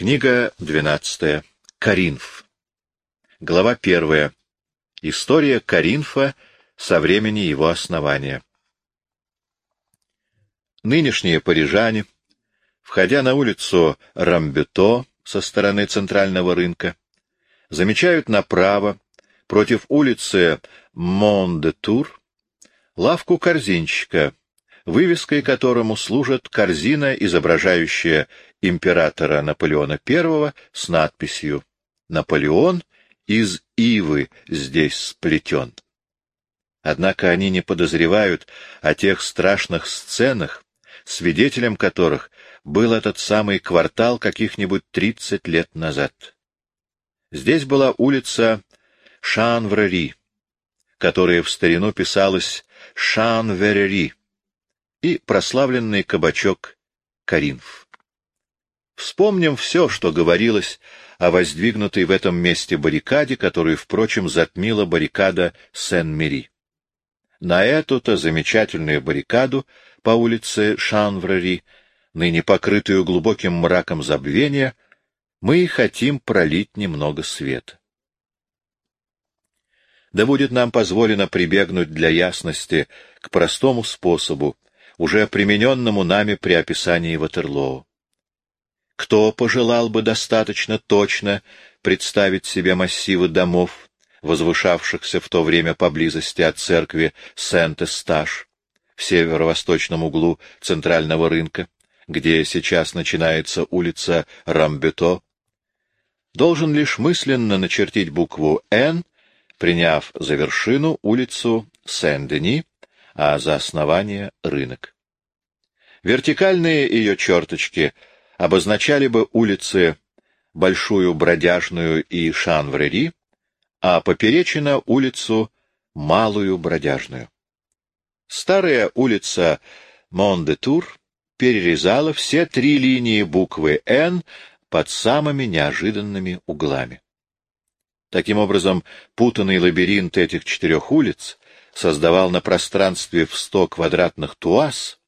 Книга 12. Коринф. Глава 1. История Коринфа со времени его основания. Нынешние парижане, входя на улицу Рамбюто со стороны центрального рынка, замечают направо, против улицы Мондетур, лавку корзинчика, вывеской которому служит корзина, изображающая императора Наполеона I с надписью «Наполеон из ивы здесь сплетен». Однако они не подозревают о тех страшных сценах, свидетелем которых был этот самый квартал каких-нибудь тридцать лет назад. Здесь была улица Шанврери, которая в старину писалась Шанверери, и прославленный кабачок Каринф. Вспомним все, что говорилось о воздвигнутой в этом месте баррикаде, которую, впрочем, затмила баррикада Сен-Мери. На эту-то замечательную баррикаду по улице Шанврари, ныне покрытую глубоким мраком забвения, мы хотим пролить немного света. Да будет нам позволено прибегнуть для ясности к простому способу, уже примененному нами при описании Ватерлоу. Кто пожелал бы достаточно точно представить себе массивы домов, возвышавшихся в то время поблизости от церкви Сент-Эстаж, в северо-восточном углу центрального рынка, где сейчас начинается улица Рамбето, должен лишь мысленно начертить букву «Н», приняв за вершину улицу Сен-Дени, а за основание — рынок. Вертикальные ее черточки обозначали бы улицы Большую Бродяжную и Шанврери, а поперечина — улицу Малую Бродяжную. Старая улица Мондетур перерезала все три линии буквы «Н» под самыми неожиданными углами. Таким образом, путанный лабиринт этих четырех улиц создавал на пространстве в сто квадратных туаз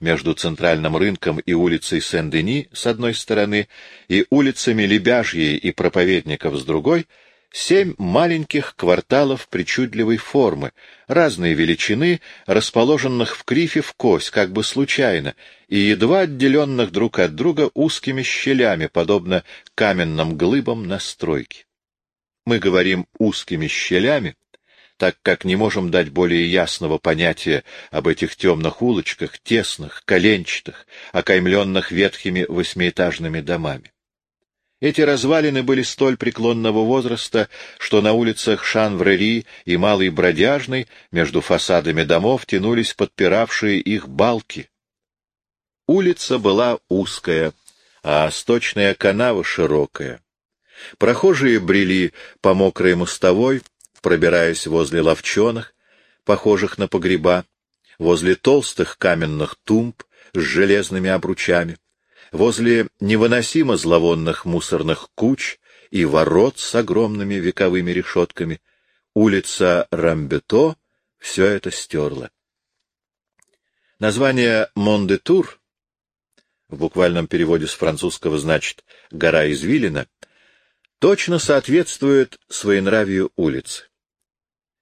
между центральным рынком и улицей Сен-Дени с одной стороны и улицами Лебяжьей и Проповедников с другой, семь маленьких кварталов причудливой формы, разной величины, расположенных в крифе в кость, как бы случайно, и едва отделенных друг от друга узкими щелями, подобно каменным глыбам на стройке. Мы говорим узкими щелями, так как не можем дать более ясного понятия об этих темных улочках, тесных, коленчатых, окаймленных ветхими восьмиэтажными домами. Эти развалины были столь преклонного возраста, что на улицах Шанврери и Малой Бродяжной между фасадами домов тянулись подпиравшие их балки. Улица была узкая, а сточная канава широкая. Прохожие брели по мокрой мостовой, пробираясь возле ловчонок, похожих на погреба, возле толстых каменных тумб с железными обручами, возле невыносимо зловонных мусорных куч и ворот с огромными вековыми решетками, улица Рамбето все это стерла. Название Мондетур, в буквальном переводе с французского значит «гора извилина», точно соответствует своенравию улицы.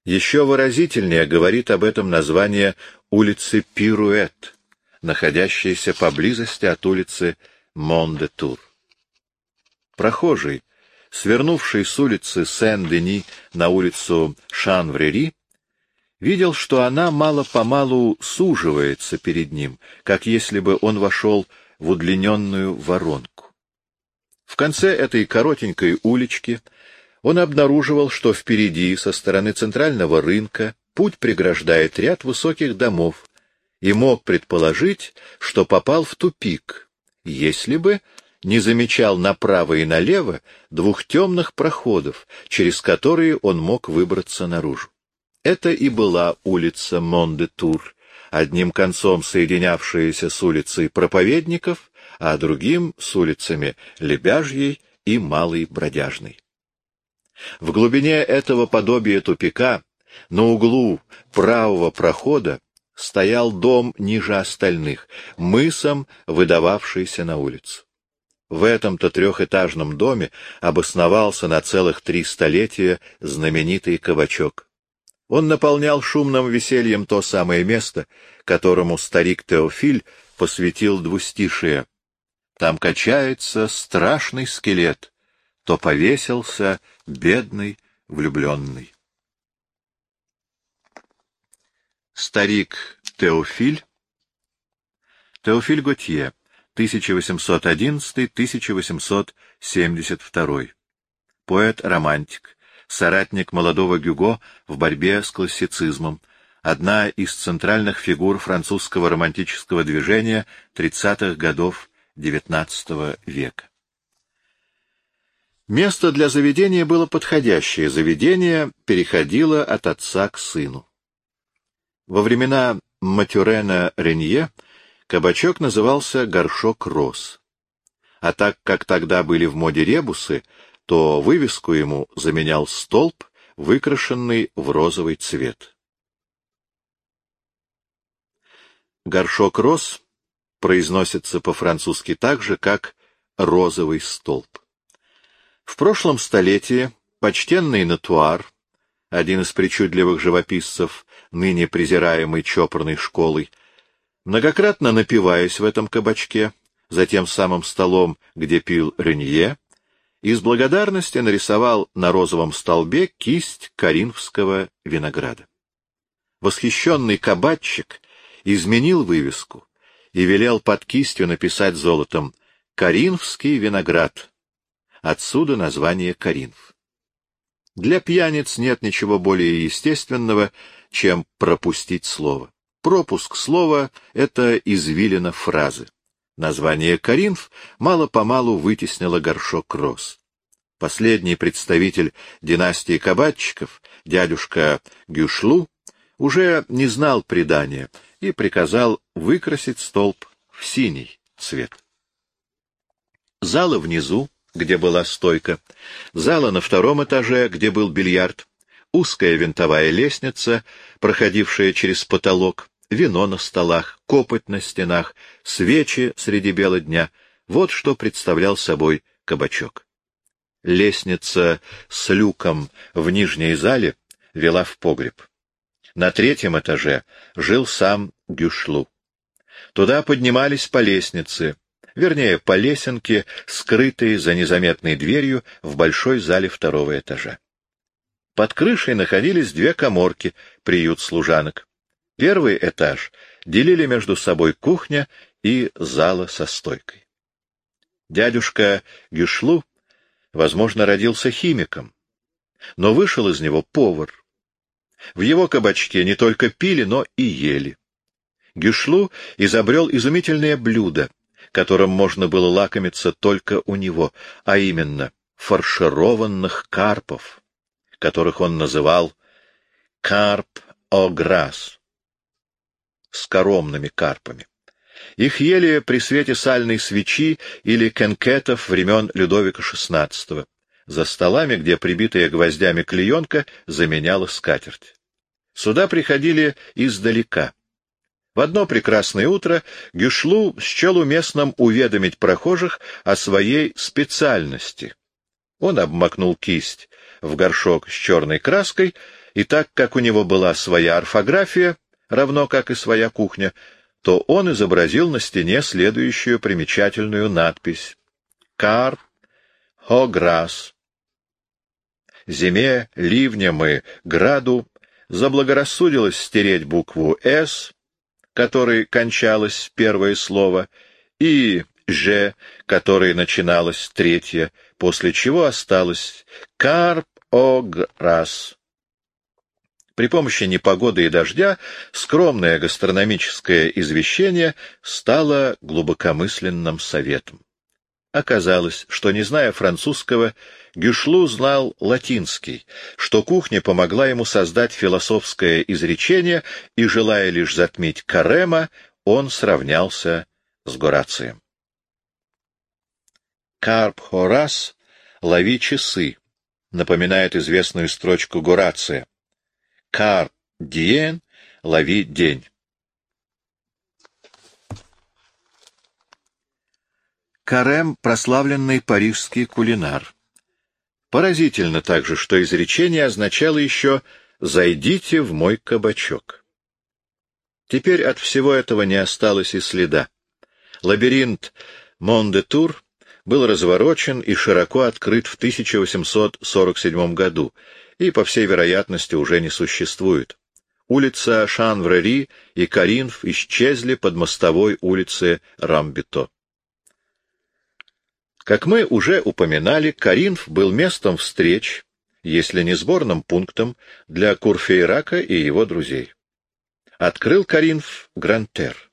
Еще выразительнее говорит об этом название улицы Пируэт, находящейся поблизости от улицы Мондетур. Прохожий, свернувший с улицы Сен-Дени на улицу Шанврери, видел, что она мало-помалу суживается перед ним, как если бы он вошел в удлиненную воронку. В конце этой коротенькой улички — он обнаруживал, что впереди, со стороны центрального рынка, путь преграждает ряд высоких домов, и мог предположить, что попал в тупик, если бы не замечал направо и налево двух темных проходов, через которые он мог выбраться наружу. Это и была улица Мондетур, одним концом соединявшаяся с улицей Проповедников, а другим — с улицами Лебяжьей и Малой Бродяжной. В глубине этого подобия тупика, на углу правого прохода, стоял дом ниже остальных, мысом выдававшийся на улицу. В этом-то трехэтажном доме обосновался на целых три столетия знаменитый кабачок. Он наполнял шумным весельем то самое место, которому старик Теофиль посвятил двустишие. Там качается страшный скелет, то повесился бедный влюбленный. Старик Теофиль Теофиль Готье 1811-1872. Поэт-романтик, соратник молодого Гюго в борьбе с классицизмом, одна из центральных фигур французского романтического движения 30-х годов XIX века. Место для заведения было подходящее, заведение переходило от отца к сыну. Во времена Матюрена Ренье Кабачок назывался «Горшок роз». А так как тогда были в моде ребусы, то вывеску ему заменял столб, выкрашенный в розовый цвет. Горшок роз произносится по-французски так же, как розовый столб. В прошлом столетии почтенный Натуар, один из причудливых живописцев, ныне презираемый чопорной школой, Многократно напиваясь в этом кабачке, за тем самым столом, где пил Ренье, из благодарности нарисовал на розовом столбе кисть коринфского винограда. Восхищенный кабачик изменил вывеску и велел под кистью написать золотом «Коринфский виноград». Отсюда название Коринф. Для пьяниц нет ничего более естественного, чем пропустить слово. Пропуск слова — это извилина фразы. Название Коринф мало-помалу вытеснило горшок роз. Последний представитель династии кабачиков, дядюшка Гюшлу, уже не знал предания и приказал выкрасить столб в синий цвет. Зала внизу, где была стойка, зала на втором этаже, где был бильярд, узкая винтовая лестница, проходившая через потолок, вино на столах, копоть на стенах, свечи среди бела дня — вот что представлял собой кабачок. Лестница с люком в нижней зале вела в погреб. На третьем этаже жил сам Гюшлу. Туда поднимались по лестнице, вернее, по лесенке, скрытой за незаметной дверью в большой зале второго этажа. Под крышей находились две коморки, приют служанок. Первый этаж делили между собой кухня и зала со стойкой. Дядюшка Гюшлу, возможно, родился химиком, но вышел из него повар. В его кабачке не только пили, но и ели. Гюшлу изобрел изумительное блюдо, которым можно было лакомиться только у него, а именно фаршированных карпов, которых он называл карп-о-грасс с карпами. Их ели при свете сальной свечи или кенкетов времен Людовика XVI, за столами, где прибитая гвоздями клеенка заменяла скатерть. Сюда приходили издалека. В одно прекрасное утро Гюшлу счел уместным уведомить прохожих о своей специальности. Он обмакнул кисть в горшок с черной краской, и так как у него была своя орфография, равно как и своя кухня, то он изобразил на стене следующую примечательную надпись «Кар Хограс». Зиме, ливням и граду заблагорассудилось стереть букву «С», которой кончалось первое слово, и «Ж», которой начиналось третье, после чего осталось «Карп Ограс». При помощи непогоды и дождя скромное гастрономическое извещение стало глубокомысленным советом. Оказалось, что, не зная французского, Гюшлу знал латинский, что кухня помогла ему создать философское изречение, и, желая лишь затмить Карема, он сравнялся с Горацием. Карп Хорас «Лови часы» напоминает известную строчку Горация. Кар диен, лови день. Карем — прославленный парижский кулинар. Поразительно также, что изречение означало еще «зайдите в мой кабачок». Теперь от всего этого не осталось и следа. Лабиринт Мондетур был разворочен и широко открыт в 1847 году и, по всей вероятности, уже не существует. Улица Шанврери и Коринф исчезли под мостовой улицы Рамбюто. Как мы уже упоминали, Коринф был местом встреч, если не сборным пунктом, для Курфейрака и его друзей. Открыл Каринф Грантер.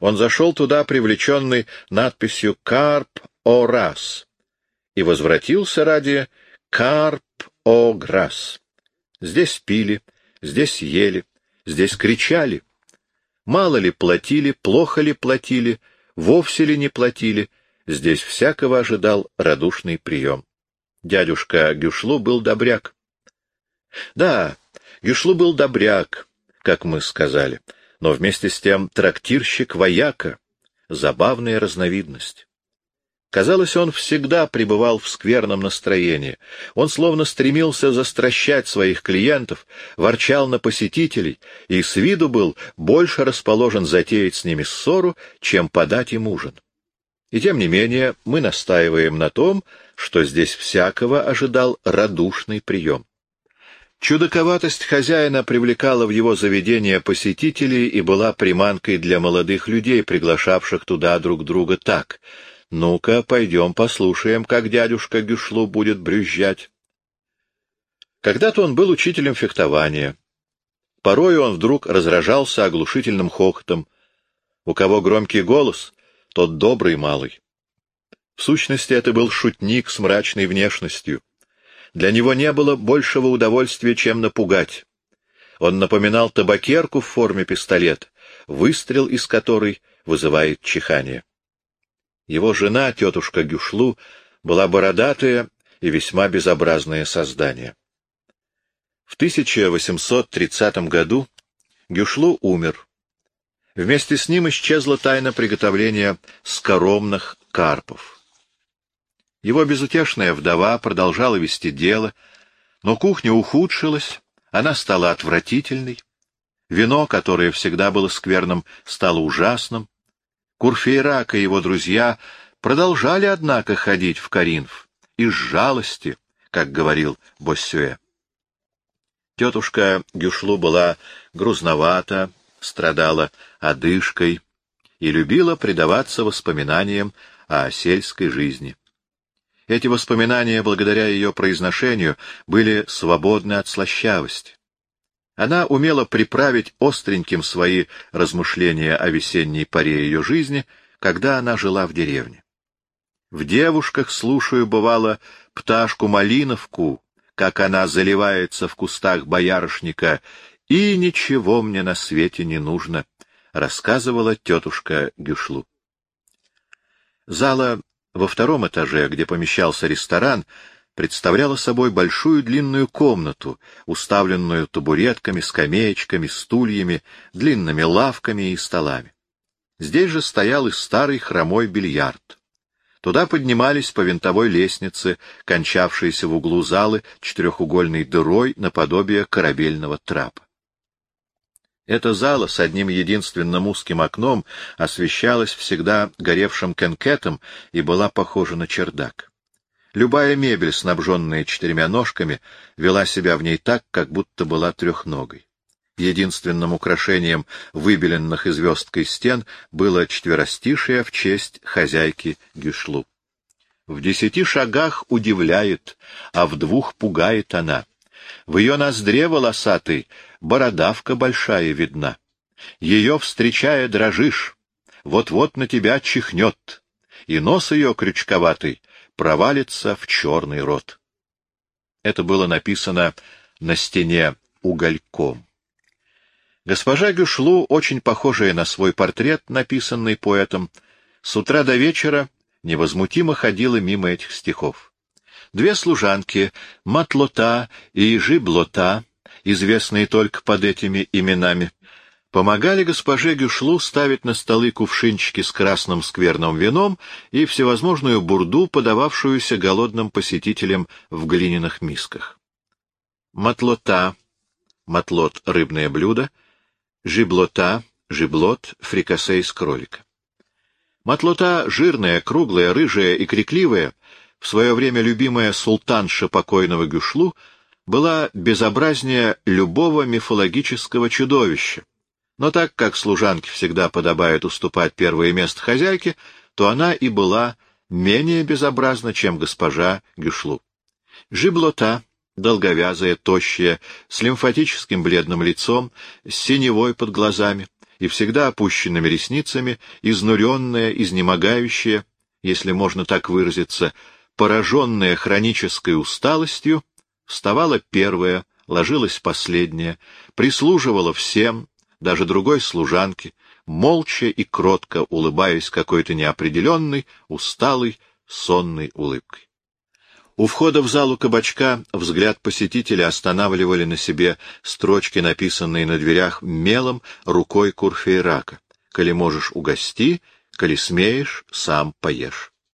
Он зашел туда, привлеченный надписью «Карп о рас» и возвратился ради «Карп о грас». Здесь пили, здесь ели, здесь кричали. Мало ли платили, плохо ли платили, вовсе ли не платили, здесь всякого ожидал радушный прием. Дядюшка Гюшлу был добряк. Да, Гюшлу был добряк, как мы сказали, но вместе с тем трактирщик-вояка — забавная разновидность. Казалось, он всегда пребывал в скверном настроении. Он словно стремился застращать своих клиентов, ворчал на посетителей и с виду был больше расположен затеять с ними ссору, чем подать им ужин. И тем не менее мы настаиваем на том, что здесь всякого ожидал радушный прием. Чудаковатость хозяина привлекала в его заведение посетителей и была приманкой для молодых людей, приглашавших туда друг друга так — ну-ка, пойдем послушаем, как дядюшка Гюшлу будет брюзжать. Когда-то он был учителем фехтования. Порой он вдруг разражался оглушительным хохотом. У кого громкий голос, тот добрый малый. В сущности, это был шутник с мрачной внешностью. Для него не было большего удовольствия, чем напугать. Он напоминал табакерку в форме пистолета, выстрел из которой вызывает чихание. Его жена, тетушка Гюшлу, была бородатая и весьма безобразное создание. В 1830 году Гюшлу умер. Вместе с ним исчезла тайна приготовления скоромных карпов. Его безутешная вдова продолжала вести дело, но кухня ухудшилась, она стала отвратительной. Вино, которое всегда было скверным, стало ужасным. Курфейрак и его друзья продолжали, однако, ходить в Каринф из жалости, как говорил Боссюэ. Тетушка Гюшлу была грузновата, страдала одышкой и любила предаваться воспоминаниям о сельской жизни. Эти воспоминания, благодаря ее произношению, были свободны от слащавости. Она умела приправить остреньким свои размышления о весенней поре ее жизни, когда она жила в деревне. В девушках слушаю, бывало, пташку-малиновку, как она заливается в кустах боярышника, и ничего мне на свете не нужно, — рассказывала тетушка Гюшлу. Зала во втором этаже, где помещался ресторан, представляла собой большую длинную комнату, уставленную табуретками, скамеечками, стульями, длинными лавками и столами. Здесь же стоял и старый хромой бильярд. Туда поднимались по винтовой лестнице, кончавшейся в углу залы четырехугольной дырой наподобие корабельного трапа. Эта зала с одним единственным узким окном освещалась всегда горевшим кенкетом и была похожа на чердак. Любая мебель, снабженная четырьмя ножками, вела себя в ней так, как будто была трехногой. Единственным украшением выбеленных и звездкой стен было четверостишее в честь хозяйки Гюшлу. В десяти шагах удивляет, а в двух пугает она. В ее ноздре волосатой бородавка большая видна. Ее, встречая, дрожишь, вот-вот на тебя чихнет, и нос ее крючковатый провалится в черный рот. Это было написано на стене угольком. Госпожа Гюшлу, очень похожая на свой портрет, написанный поэтом, с утра до вечера невозмутимо ходила мимо этих стихов. Две служанки, Матлота и Жиблота, известные только под этими именами, помогали госпоже Гюшлу ставить на столы кувшинчики с красным скверным вином и всевозможную бурду, подававшуюся голодным посетителям в глиняных мисках. Матлота, матлот — рыбное блюдо, жиблота, жиблот — фрикасе из кролика. Матлота жирная, круглая, рыжая и крикливая, в свое время любимая султанша покойного Гюшлу, была безобразнее любого мифологического чудовища, но так как служанке всегда подобает уступать первое место хозяйке, то она и была менее безобразна, чем госпожа Гюшлу. Жиблота, долговязая, тощая, с лимфатическим бледным лицом, с синевой под глазами и всегда опущенными ресницами, изнуренная, изнемогающая, если можно так выразиться, пораженная хронической усталостью, вставала первая, ложилась последняя, прислуживала всем, даже другой служанке, молча и кротко улыбаясь какой-то неопределенной, усталой, сонной улыбкой. У входа в залу кабачка взгляд посетителя останавливали на себе строчки, написанные на дверях мелом рукой Курфейрака. «Коли можешь, угости, коли смеешь, сам поешь».